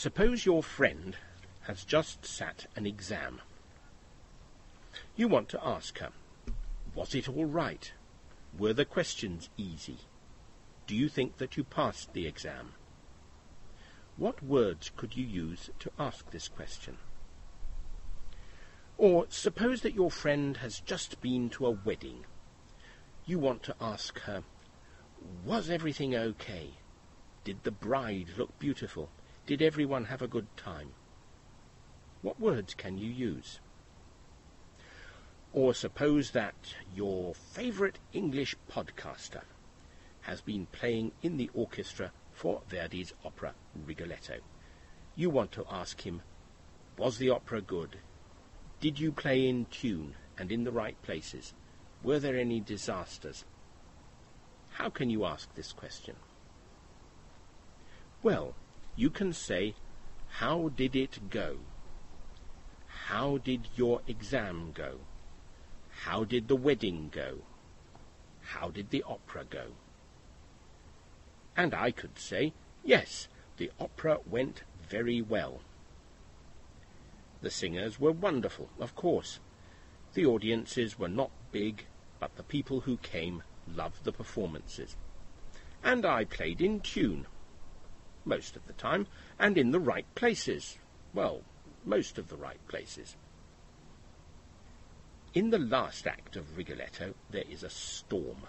Suppose your friend has just sat an exam. You want to ask her, was it all right? Were the questions easy? Do you think that you passed the exam? What words could you use to ask this question? Or suppose that your friend has just been to a wedding. You want to ask her, was everything okay? Did the bride look beautiful? Did everyone have a good time? What words can you use? Or suppose that your favourite English podcaster has been playing in the orchestra for Verdi's opera Rigoletto. You want to ask him, was the opera good? Did you play in tune and in the right places? Were there any disasters? How can you ask this question? Well, you can say, How did it go? How did your exam go? How did the wedding go? How did the opera go? And I could say, Yes, the opera went very well. The singers were wonderful, of course. The audiences were not big, but the people who came loved the performances. And I played in tune, most of the time, and in the right places. Well, most of the right places. In the last act of Rigoletto there is a storm.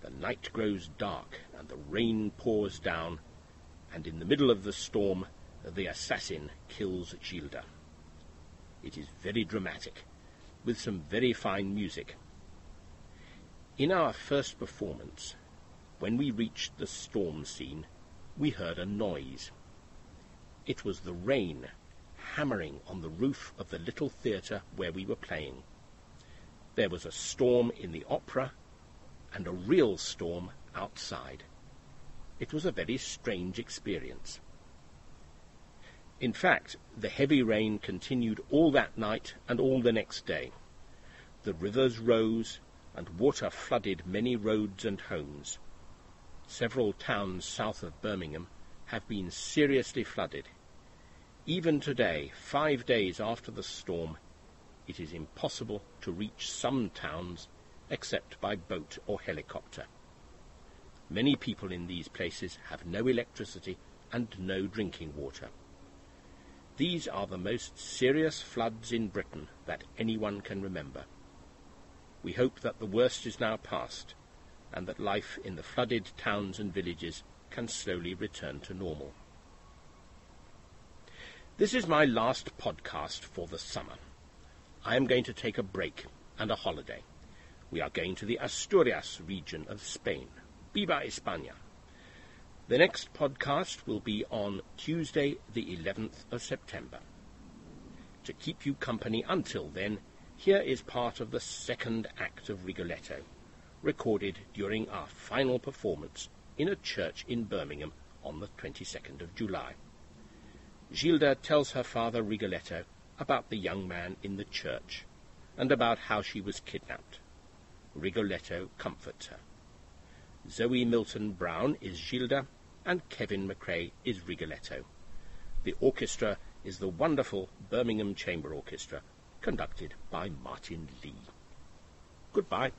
The night grows dark, and the rain pours down, and in the middle of the storm the assassin kills Gilda. It is very dramatic, with some very fine music. In our first performance, when we reached the storm scene, we heard a noise. It was the rain hammering on the roof of the little theatre where we were playing. There was a storm in the opera and a real storm outside. It was a very strange experience. In fact, the heavy rain continued all that night and all the next day. The rivers rose, and water flooded many roads and homes. Several towns south of Birmingham have been seriously flooded. Even today, five days after the storm, it is impossible to reach some towns except by boat or helicopter. Many people in these places have no electricity and no drinking water. These are the most serious floods in Britain that anyone can remember. We hope that the worst is now past, and that life in the flooded towns and villages can slowly return to normal. This is my last podcast for the summer. I am going to take a break and a holiday. We are going to the Asturias region of Spain. Viva España! The next podcast will be on Tuesday, the 11th of September. To keep you company until then, here is part of the second act of Rigoletto, recorded during our final performance in a church in Birmingham on the 22nd of July. Gilda tells her father Rigoletto about the young man in the church and about how she was kidnapped. Rigoletto comforts her. Zoe Milton Brown is Gilda, and Kevin McRae is Rigoletto. The orchestra is the wonderful Birmingham Chamber Orchestra, conducted by Martin Lee. Goodbye.